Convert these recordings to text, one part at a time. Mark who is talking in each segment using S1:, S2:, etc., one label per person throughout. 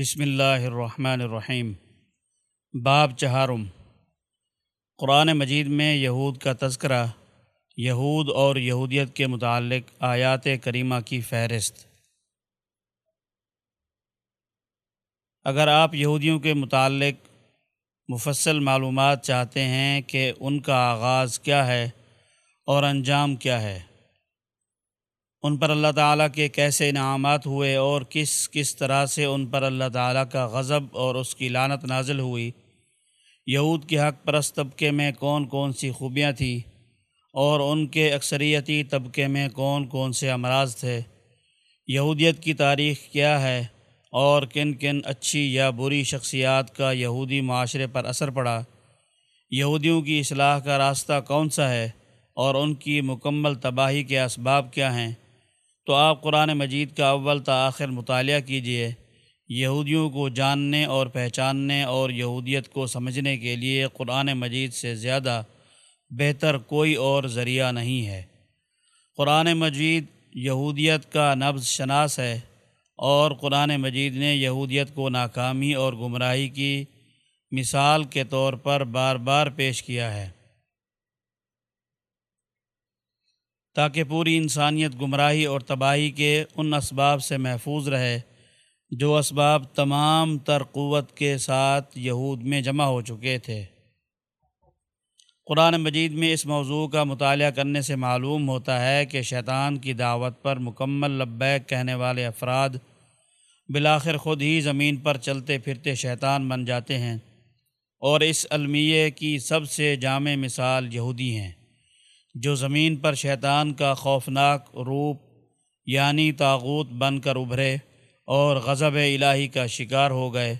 S1: بسم اللہ الرحمن الرحیم۔ باب چہارم۔ قرآن مجید میں یہود کا تذکرہ، یہود اور یہودیت کے متعلق آیات کریمہ کی فہرست۔ اگر آپ یہودیوں کے متعلق مفصل معلومات چاہتے ہیں کہ ان کا آغاز کیا ہے اور انجام کیا ہے ان پر اللہ تعالیٰ کے کیسے انعامات ہوئے اور کس کس طرح سے ان پر اللہ تعالیٰ کا غضب اور اس کی لانت نازل ہوئی۔ یہود کے حق پرست طبقے میں کون کون سی خوبیاں تھیں اور ان کے اکثریتی طبقے میں کون کون سے امراض تھے۔ یہودیت کی تاریخ کیا ہے اور کن کن اچھی یا بری شخصیات کا یہودی معاشرے پر اثر پڑا۔ یہودیوں کی اصلاح کا راستہ کون سا ہے اور ان کی مکمل تباہی کے اسباب کیا ہیں۔ تو آپ قرآن مجید کا اول تا آخر مطالعہ کیجیے۔ یہودیوں کو جاننے اور پہچاننے اور یہودیت کو سمجھنے کے لیے قرآن مجید سے زیادہ بہتر کوئی اور ذریعہ نہیں ہے۔ قرآن مجید یہودیت کا نبض شناس ہے اور قرآن مجید نے یہودیت کو ناکامی اور گمراہی کی مثال کے طور پر بار بار پیش کیا ہے۔ تاکہ پوری انسانیت گمراہی اور تباہی کے ان اسباب سے محفوظ رہے جو اسباب تمام تر قوت کے ساتھ یہود میں جمع ہو چکے تھے۔ قرآن مجید میں اس موضوع کا مطالعہ کرنے سے معلوم ہوتا ہے کہ شیطان کی دعوت پر مکمل لبیک کہنے والے افراد بلاخر خود ہی زمین پر چلتے پھرتے شیطان بن جاتے ہیں اور اس المیے کی سب سے جامع مثال یہودی ہیں۔ جو زمین پر شیطان کا خوفناک روپ یعنی تاغوت بن کر ابھرے اور غضب الہی کا شکار ہو گئے۔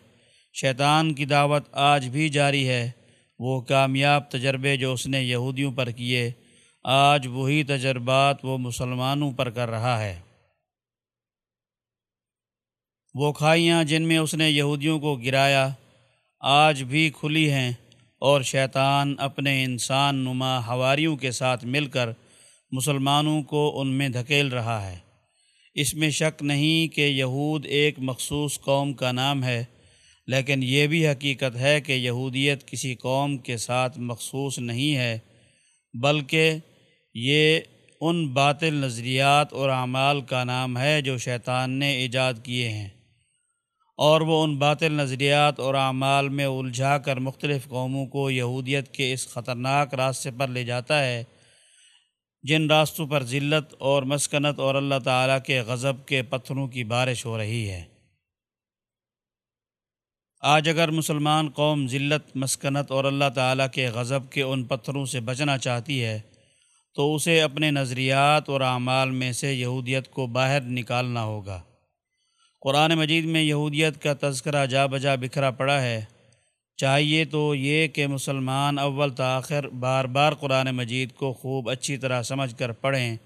S1: شیطان کی دعوت آج بھی جاری ہے۔ وہ کامیاب تجربے جو اس نے یہودیوں پر کیے، آج وہی تجربات وہ مسلمانوں پر کر رہا ہے۔ وہ کھائیاں جن میں اس نے یہودیوں کو گرایا، آج بھی کھلی ہیں۔ اور شیطان اپنے انسان نما ہواریوں کے ساتھ مل کر مسلمانوں کو ان میں دھکیل رہا ہے۔ اس میں شک نہیں کہ یہود ایک مخصوص قوم کا نام ہے، لیکن یہ بھی حقیقت ہے کہ یہودیت کسی قوم کے ساتھ مخصوص نہیں ہے، بلکہ یہ ان باطل نظریات اور اعمال کا نام ہے جو شیطان نے ایجاد کیے ہیں۔ اور وہ ان باطل نظریات اور اعمال میں الجھا کر مختلف قوموں کو یہودیت کے اس خطرناک راستے پر لے جاتا ہے، جن راستوں پر ذلت اور مسکنت اور اللہ تعالیٰ کے غضب کے پتھروں کی بارش ہو رہی ہے۔ آج اگر مسلمان قوم ذلت، مسکنت اور اللہ تعالیٰ کے غضب کے ان پتھروں سے بچنا چاہتی ہے، تو اسے اپنے نظریات اور اعمال میں سے یہودیت کو باہر نکالنا ہوگا۔ قرآن مجید میں یہودیت کا تذکرہ جا بجا بکھرا پڑا ہے۔ چاہیے تو یہ کہ مسلمان اول تاخر بار بار قرآن مجید کو خوب اچھی طرح سمجھ کر پڑھیں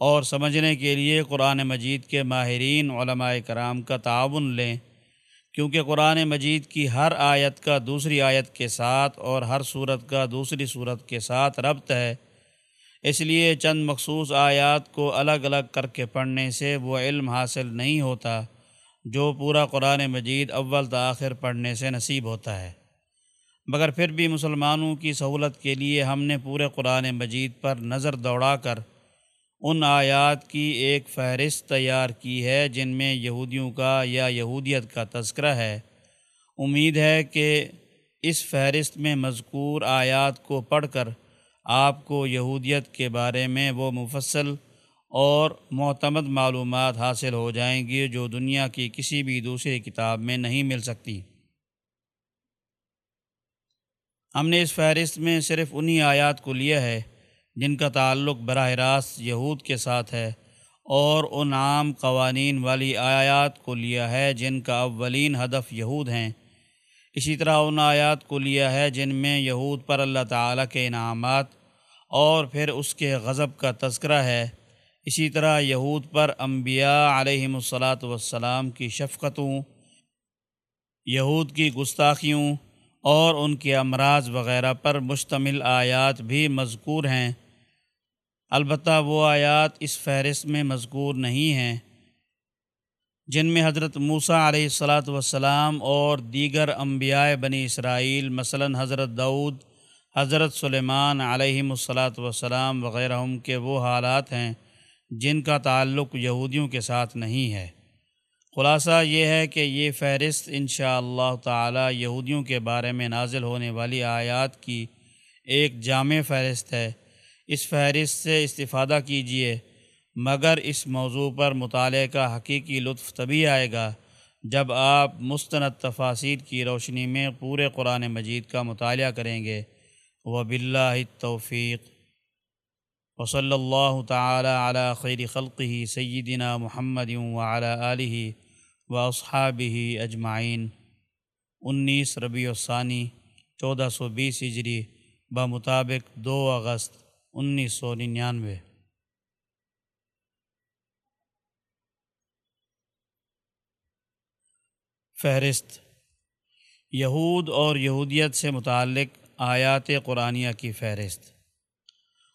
S1: اور سمجھنے کے لیے قرآن مجید کے ماہرین علماء کرام کا تعاون لیں، کیونکہ قرآن مجید کی ہر آیت کا دوسری آیت کے ساتھ اور ہر صورت کا دوسری صورت کے ساتھ ربط ہے۔ اس لیے چند مخصوص آیات کو الگ الگ کر کے پڑھنے سے وہ علم حاصل نہیں ہوتا جو پورا قرآن مجید اول تاخر پڑھنے سے نصیب ہوتا ہے۔ مگر پھر بھی مسلمانوں کی سہولت کے لیے ہم نے پورے قرآن مجید پر نظر دوڑا کر ان آیات کی ایک فہرست تیار کی ہے جن میں یہودیوں کا یا یہودیت کا تذکرہ ہے۔ امید ہے کہ اس فہرست میں مذکور آیات کو پڑھ کر آپ کو یہودیت کے بارے میں وہ مفصل اور معتمد معلومات حاصل ہو جائیں گی جو دنیا کی کسی بھی دوسری کتاب میں نہیں مل سکتی۔ ہم نے اس فہرست میں صرف انہی آیات کو لیا ہے جن کا تعلق براہ راست یہود کے ساتھ ہے اور ان عام قوانین والی آیات کو لیا ہے جن کا اولین ہدف یہود ہیں۔ اسی طرح ان آیات کو لیا ہے جن میں یہود پر اللہ تعالیٰ کے انعامات اور پھر اس کے غضب کا تذکرہ ہے۔ اسی طرح یہود پر انبیاء علیہم الصلاۃ والسلام کی شفقتوں، یہود کی گستاخیوں اور ان کے امراض وغیرہ پر مشتمل آیات بھی مذکور ہیں۔ البتہ وہ آیات اس فہرست میں مذکور نہیں ہیں۔ جن میں حضرت موسیٰ علیہ الصلاۃ والسلام اور دیگر انبیاء بنی اسرائیل، مثلا حضرت دعود حضرت سلیمان علیہم الصلاۃ والسلام وغیرہ کے وہ حالات ہیں جن کا تعلق یہودیوں کے ساتھ نہیں ہے۔ خلاصہ یہ ہے کہ یہ فہرست انشاء اللہ تعالی یہودیوں کے بارے میں نازل ہونے والی آیات کی ایک جامع فہرست ہے۔ اس فہرست سے استفادہ کیجیے مگر اس موضوع پر مطالعے کا حقیقی لطف تبھی آئے گا جب آپ مستند تفاصیر کی روشنی میں پورے قرآن مجید کا مطالعہ کریں گے۔ وہ بلّہ توفیق وصلی اللہ تعالی علی خیر خلقہ سیدنا محمد وعلی آلہ و اصحابہ اجمعین. انیس ربیع الثانی چودہ سو بیس ہجری بمطابق دو اگست انیس سو ننانوے. فہرست یہود اور یہودیت سے متعلق آیات قرآنیہ کی فہرست۔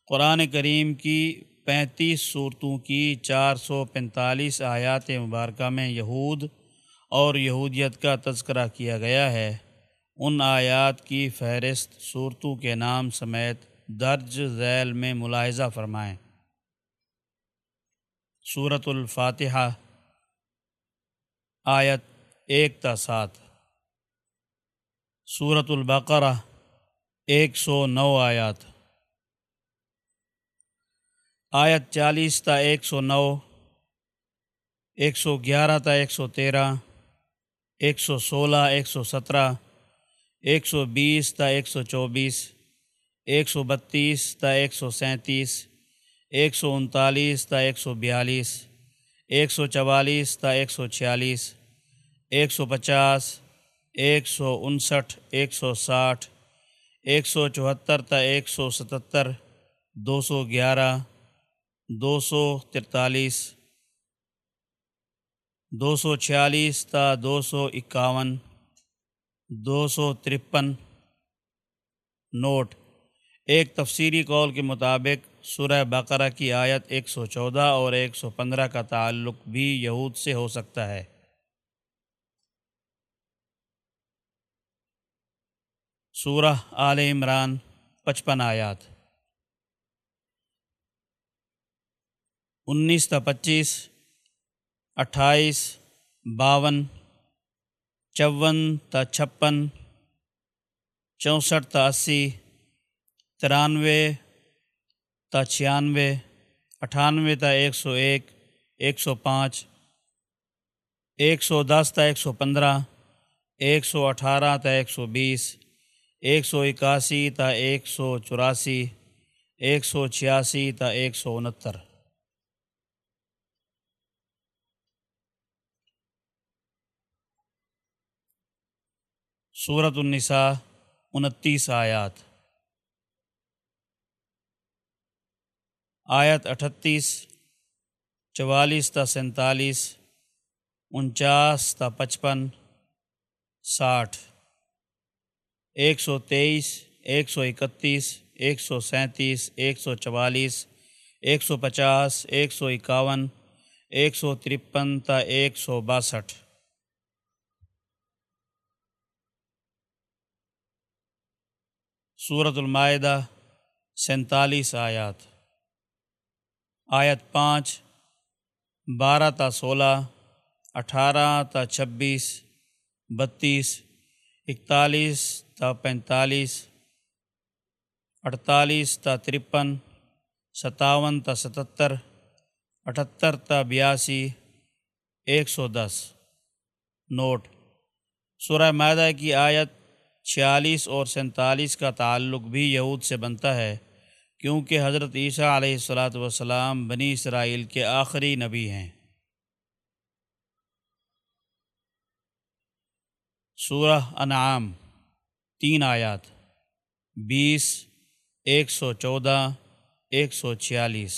S1: قرآن کریم کی پینتیس صورتوں کی چار سو پینتالیس آیات مبارکہ میں یہود اور یہودیت کا تذکرہ کیا گیا ہے۔ ان آیات کی فہرست صورتوں کے نام سمیت درج ذیل میں ملاحظہ فرمائیں۔ صورت الفاتحہ، آیت ایک تا سات۔ صورت البقرہ ایک سو نو آیات آیت چالیس تا ایک سو نو ایک سو گیارہ تا ایک سو تیرہ ایک سو سولہ ایک سو سترہ ایک سو بیس تا ایک سو چوبیس ایک سو بتیس تا ایک سو سینتیس ایک سو انتالیس تا ایک سو بیالیس ایک سو چوالیس تا ایک سو چھیالیس ایک سو پچاس ایک سو انسٹھ ایک سو ساٹھ ایک سو چوہتر تا ایک سو ستتر، دو سو گیارہ، دو سو ترتالیس، دو سو چھیالیس تا دو سو اکاون، دو سو ترپن۔ نوٹ، ایک تفسیری قول کے مطابق سورہ بقرہ کی آیت ایک سو چودہ اور ایک سو پندرہ کا تعلق بھی یہود سے ہو سکتا ہے۔ سورہ آل عمران، پچپن آیات۔ انیس تا پچیس، اٹھائیس، باون، چون تا چھپن، چونسٹھ تا اسی، ترانوے تا چھیانوے، اٹھانوے تا ایک سو ایک ایک سو پانچ، ایک سو دس تا ایک سو پندرہ، ایک سو اٹھارہ تا ایک سو بیس۔ ایک سو اکاسی تا ایک سو چوراسی، ایک سو چھیاسی تا ایک سو انہتر۔ صورت النساء، انتیس آیات۔ آیت اٹھتیس، چوالیس تا سینتالیس، انچاس تا پچپن، ساٹھ۔ ایک سو تیئیس، ایک سو اکتیس، ایک سو سینتیس، ایک سو چوالیس، ایک سو پچاس، ایک سو اکاون، ایک سو ترپن تا ایک سو باسٹھ۔ صورت المائدہ، سینتالیس آیات۔ آیت پانچ، بارہ تا سولہ، اٹھارہ تا چھبیس، بتیس، اکتالیس تا پینتالیس اڑتالیس تا ترپن، ستاون تا ستتر، اٹھتر تا بیاسی، ایک سو دس۔ نوٹ۔ سورہ معدہ کی آیت چھیالیس اور سینتالیس کا تعلق بھی یہود سے بنتا ہے، کیونکہ حضرت عیسیٰ علیہ الصلاۃ والسلام بنی اسرائیل کے آخری نبی ہیں۔ سورہ انعام۔ تین آیات بیس ایک سو چودہ ایک سو چھیالیس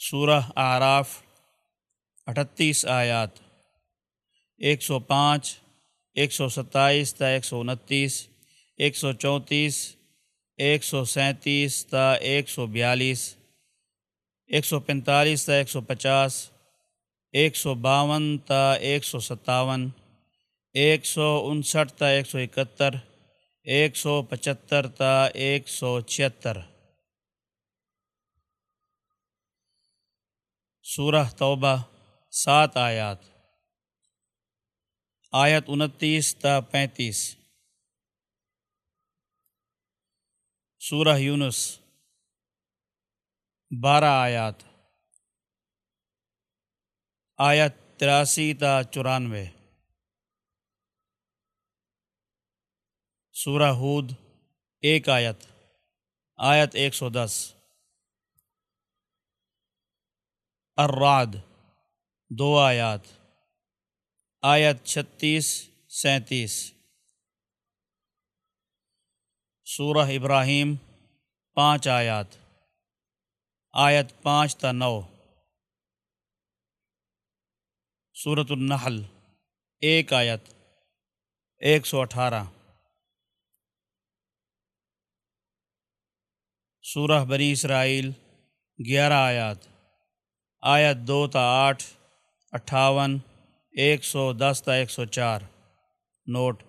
S1: سورہ آراف اٹھتیس آیات ایک سو پانچ ایک سو ستائیس تا ایک سو انتیس ایک سو چونتیس ایک سو سینتیس تا ایک سو بیالیس ایک سو پینتالیس تا ایک سو پچاس ایک سو باون تا ایک سو ستاون ایک سو انسٹھ تا ایک سو اکہتر، ایک سو پچہتر تا ایک سو چھہتر۔ سورہ توبہ، سات آیات۔ آیت انتیس تا پینتیس۔ سورہ یونس، بارہ آیات۔ آیت تراسی تا چورانوے۔ سورہ ہود، ایک آیت آیت ایک سو دس۔ الرعد، دو آیات۔ آیت چھتیس، سینتیس۔ سورہ ابراہیم، پانچ آیات۔ آیت پانچ تا نو۔ صورت النحل، ایک آیت، ایک سو اٹھارہ۔ سورہ بری اسرائیل، گیارہ آیات، آیت دو تا آٹھ، اٹھاون، ایک سو دس تا ایک سو چار۔ نوٹ،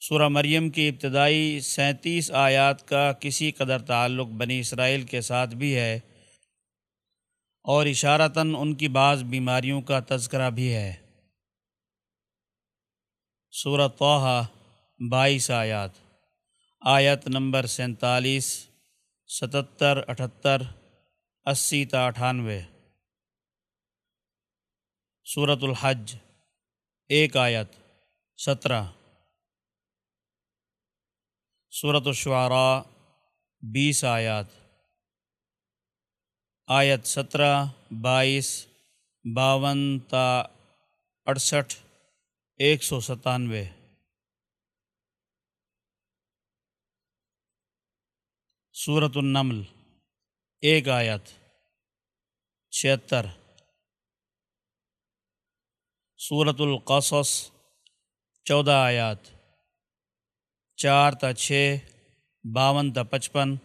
S1: سورہ مریم کی ابتدائی سینتیس آیات کا کسی قدر تعلق بنی اسرائیل کے ساتھ بھی ہے اور اشارتاً ان کی بعض بیماریوں کا تذکرہ بھی ہے۔ سورہ توحہ بائیس آیات، آیت نمبر سینتالیس۔ ستتر، اٹھتر، اسی تا اٹھانوے۔ صورت الحج، ایک آیت، سترہ۔ صورت الشعراء، بیس آیات۔ آیت سترہ، بائیس، باون تا اڑسٹھ ایک سو ستانوے۔ صورت النمل، ایک آیت، چھہتر۔ صورت القصص، چودہ آیات۔ چار تا چھ باون تا پچپن،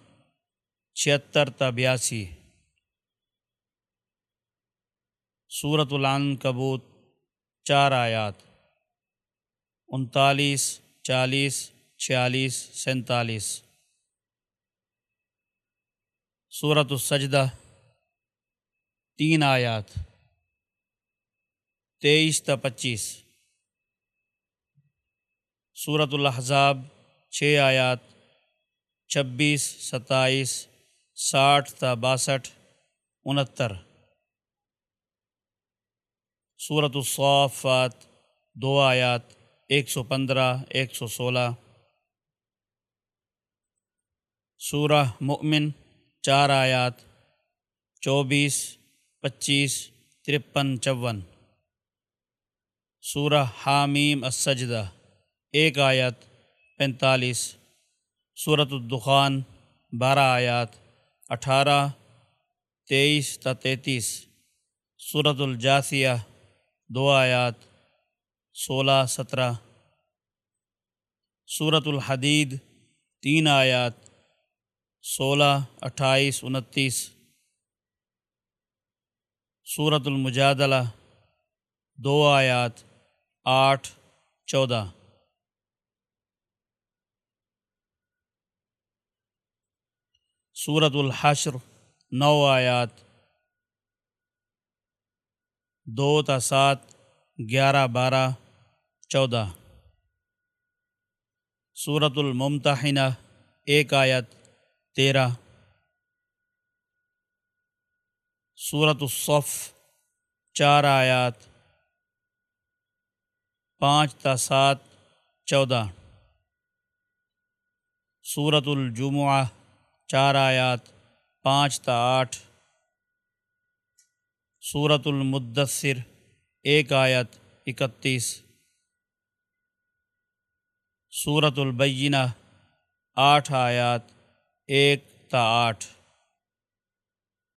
S1: چھہتر تا بیاسی۔ صورت العن کبوت چار آیات۔ انتالیس، چالیس، چھیالیس، سینتالیس۔ صورت السجدہ، تین آیات، تیئیس تا پچیس۔ صورت الحضاب چھ آیات، چھبیس، ستائیس، ساٹھ تا باسٹھ، انہتر۔ صورت الصافات، دو آیات، ایک سو پندرہ، ایک سو سولہ۔ سورہ مؤمن چار آیات، چوبیس، پچیس، ترپن، چون۔ سورہ حامیم السجدہ، ایک آیت، پینتالیس۔ صورت الدخان، بارہ آیات، اٹھارہ، تیئیس تا تینتیس صورت الجاثیہ، دو آیات، سولہ، سترہ۔ صورت الحدید، تین آیات سولہ، اٹھائیس، انتیس۔ صورت المجادلہ، دو آیات، آٹھ، چودہ۔ صورت الحشر، نو آیات۔ دو تا سات، گیارہ، بارہ، چودہ۔ صورت الممتحنہ، ایک آیت۔ تیرہ۔ صورت الصف، چار آیات۔ پانچ تا سات، چودہ۔ صورت الجمعہ، چار آیات، پانچ تا آٹھ۔ صورت المدثر، ایک آیت، اکتیس۔ صورت البینہ، آٹھ آیات۔ ایک تا آٹھ